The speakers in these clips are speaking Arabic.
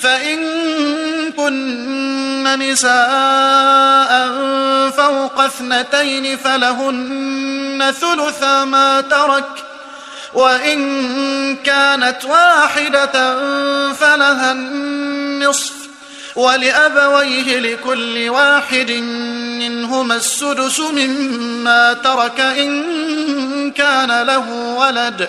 فإن كن نساء فوق اثنتين فلهن ثلث ما ترك وإن كانت واحدة فلها النصف ولأبويه لكل واحد منهما السدس مما ترك إن كان له ولد.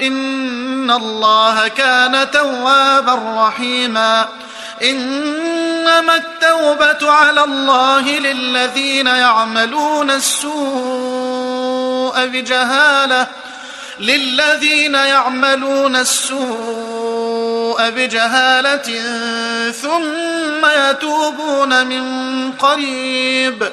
إن الله كان توابا رحيما إنما التوبة على الله للذين يعملون السوء بجهالة للذين يعملون السوء بجهالة ثم يتوبون من قريب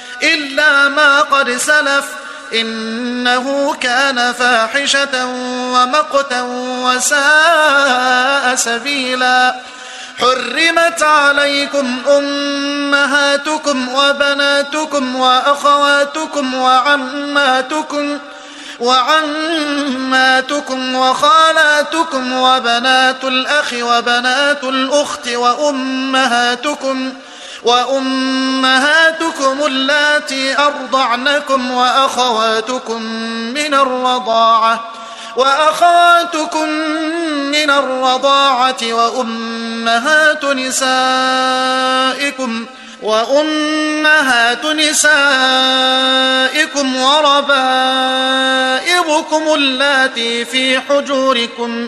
إلا ما قد سلف. إنه كان فاحشة ومقتا وساء سبيلا. حرمت عليكم أمهاتكم وبناتكم وأخواتكم وعماتكم وعماتكم وخالاتكم وبنات الأخ وبنات الأخت وأمهاتكم وأمهاتكم اللاتي أرضعنكم وأخواتكم من الرضاعة وأخواتكم من الرضاعة وأمهات نسائكم وأمهات نسائكم وربائبكم اللاتي في حجوركم.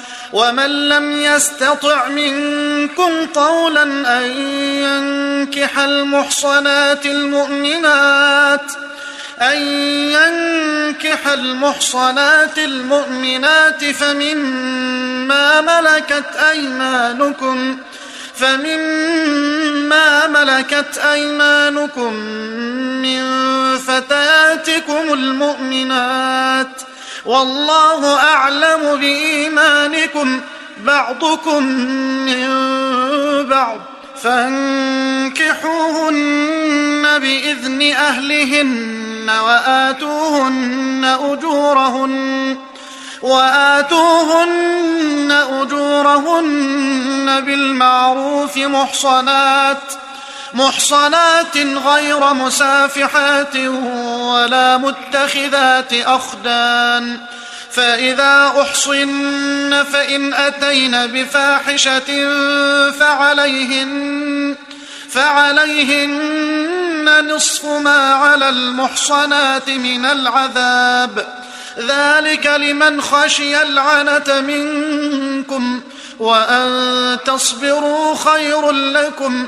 ومن لم يستطع منكم قولا أن ينكح المحصنات المؤمنات أن ينكح المحصنات المؤمنات فمما ملكت أيمانكم فمما ملكت أيمانكم من فتياتكم المؤمنات والله أعلم بإيمانكم. بعضكم من بعض. فانكحوهن بإذن أهلهن وآتوهن أجورهن. وآتوهن أجورهن بالمعروف محصنات. محصنات غير مسافحات ولا متخذات أخدان. فإذا أحصن فإن أتين بفاحشة فعليهن فعليهن نصف ما على المحصنات من العذاب. ذلك لمن خشي العنة منكم وأن تصبروا خير لكم.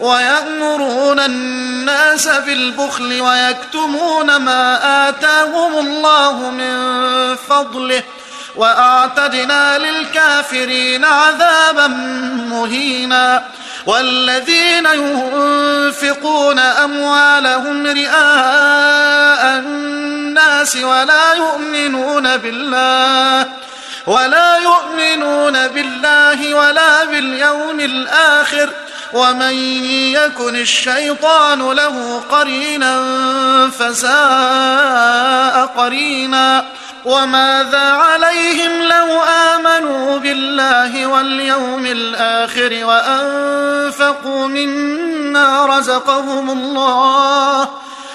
ويأمرون الناس بالبخل ويكتمون ما آتاهم الله من فضله وأعتدنا للكافرين عذابا مهينا والذين ينفقون أموالهم رئاء الناس ولا يؤمنون بالله ولا يؤمنون بالله ولا باليوم الآخر ومن يكن الشيطان له قرينا فساء قرينا وماذا عليهم لو آمنوا بالله واليوم الآخر وأنفقوا مما رزقهم الله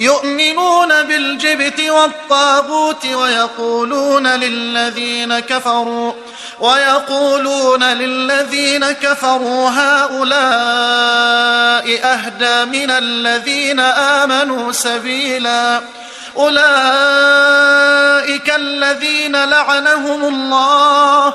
يؤمنون بالجبت والطاغوت ويقولون للذين كفروا ويقولون للذين كفروا هؤلاء أهدى من الذين آمنوا سبيلاً أولئك الذين لعنهم الله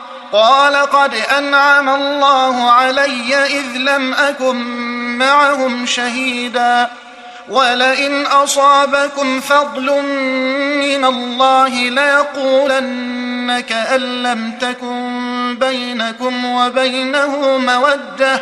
قال قد أنعم الله علي إذ لم أكن معهم شهيدا ولئن أصابكم فضل من الله ليقولن كأن لم تكن بينكم وبينه مودة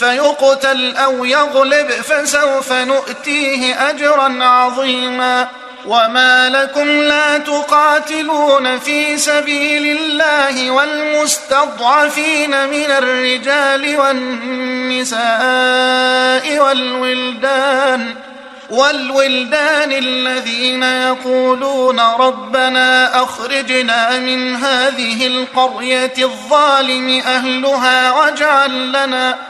فيقتل أو يغلب فسوف نؤتيه أجرا عظيما. وما لكم لا تقاتلون في سبيل الله والمستضعفين من الرجال والنساء والولدان والولدان الذين يقولون ربنا أخرجنا من هذه القرية الظالم أهلها واجعل لنا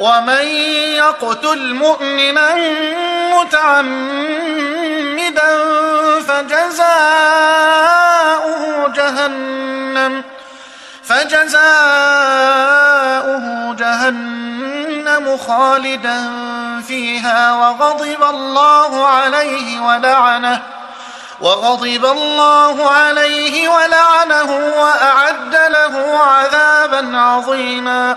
ومن يقتل مؤمنا متعمدا فجزاؤه جهنم فجزاؤه جهنم خالدا فيها وغضب الله عليه ولعنه وغضب الله عليه ولعنه وأعد له عذابا عظيما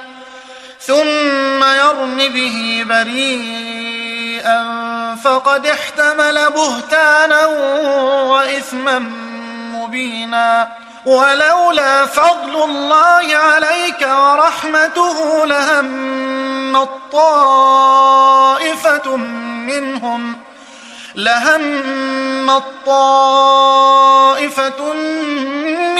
ثم يرم به بريئا فقد احتمل بهتانا وإثما مبينا. ولولا فضل الله عليك ورحمته لهم الطائفة منهم لهم الطائفة منهم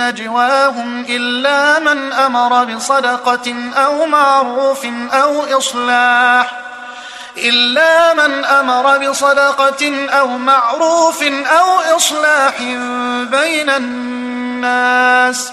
نجواهم إلا من أمر بصدقة أو معروف أو إصلاح. إلا من أمر بصدقة أو معروف أو إصلاح بين الناس.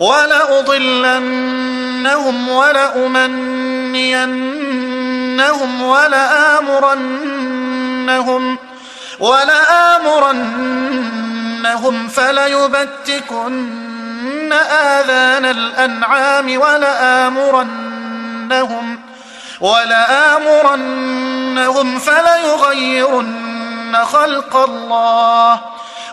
ولأضلنهم ولأمنينهم ولآمرنهم ولآمرنهم فليبتكن آذان الأنعام ولآمرنهم ولآمرنهم فليغيرن خلق الله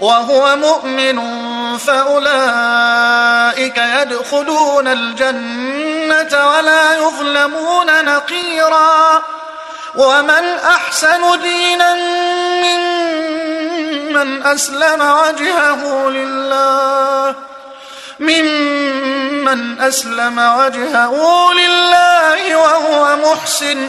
وهو مؤمن فأولئك يدخلون الجنة ولا يظلمون نقيرا. ومن أحسن دينا ممن أسلم وجهه لله ممن أسلم وجهه لله وهو محسن.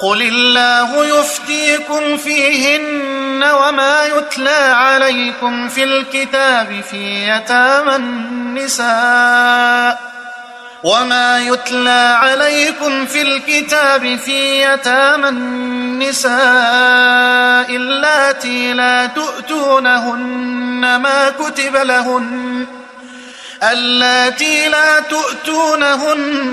قل الله يفتيكم فيهن وما يتلى عليكم في الكتاب في يتامى النساء وما يتلى عليكم في الكتاب في يتامى النساء اللاتي لا تؤتونهن ما كتب لهن اللاتي لا تؤتونهن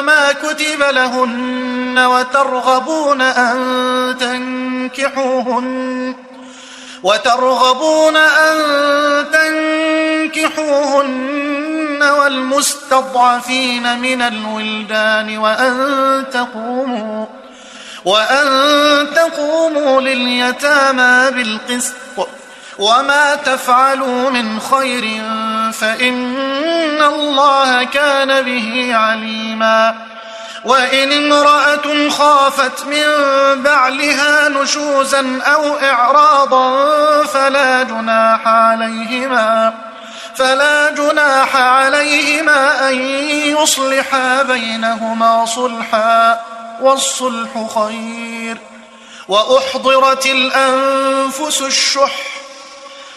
ما كتب لهن وترغبون أن تنكحوهن وترغبون أن تنكحوهن والمستضعفين من الولدان وأن تقوموا وأن تقوموا لليتامى بالقسط وما تفعلوا من خير فإن الله كان به عليما وإن امرأة خافت من بعلها نشوزا أو إعراضا فلا جناح عليهما فلا جناح عليهما أن يصلحا بينهما صلحا والصلح خير وأحضرت الأنفس الشح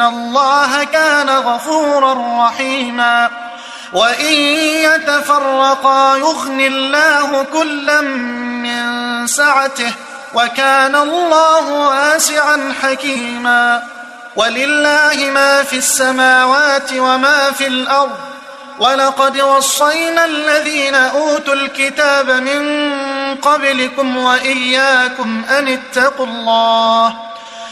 الله كان غفورا رحيما وإن يتفرقا يغن الله كلا من سعته وكان الله واسعا حكيما ولله ما في السماوات وما في الأرض ولقد وصينا الذين أوتوا الكتاب من قبلكم وإياكم أن اتقوا الله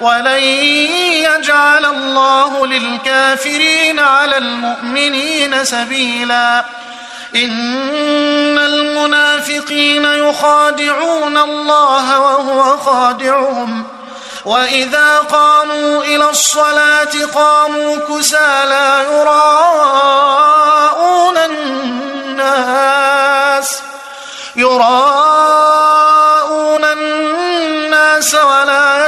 ولن يجعل الله للكافرين على المؤمنين سبيلا إن المنافقين يخادعون الله وهو خادعهم وإذا قاموا إلى الصلاة قاموا كسى لا يراءون الناس يراءون الناس ولا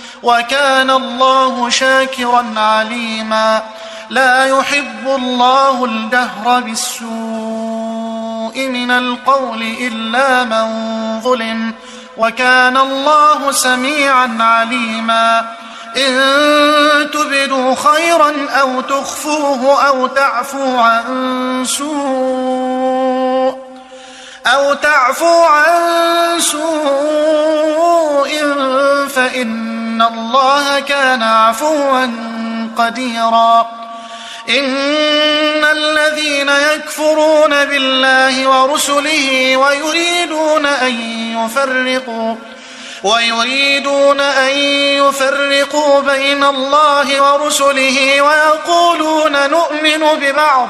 وكان الله شاكرا عليما. لا يحب الله الدهر بالسوء من القول إلا من ظلم. وكان الله سميعا عليما. إن تبدوا خيرا أو تخفوه أو تعفو عن سوء أو تعفو عن سوء فإن الله كان عفوا قديرا. إن الذين يكفرون بالله ورسله ويريدون أن يفرقوا ويريدون أن يفرقوا بين الله ورسله ويقولون نؤمن ببعض.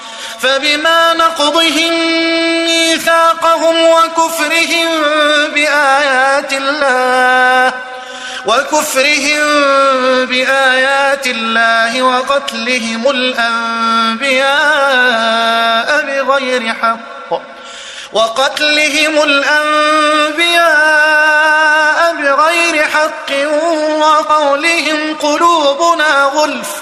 فبما نقضهم ميثاقهم وكفرهم بآيات الله وكفرهم بآيات الله وقتلهم الأنبياء بغير حق وقتلهم الأنبياء بغير حق وقولهم قلوبنا غلف.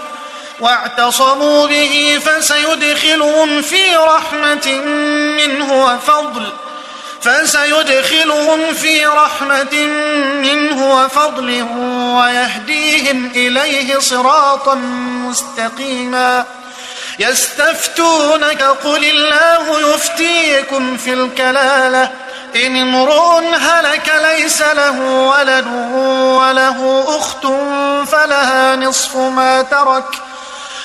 واعتصموا به فسيدخلهم في رحمة منه وفضل فسيدخلهم في رحمة منه وفضل ويهديهم إليه صراطا مستقيما. يستفتونك قل الله يفتيكم في الكلالة. إن امرؤ هلك ليس له ولد وله أخت فلها نصف ما ترك ۖ.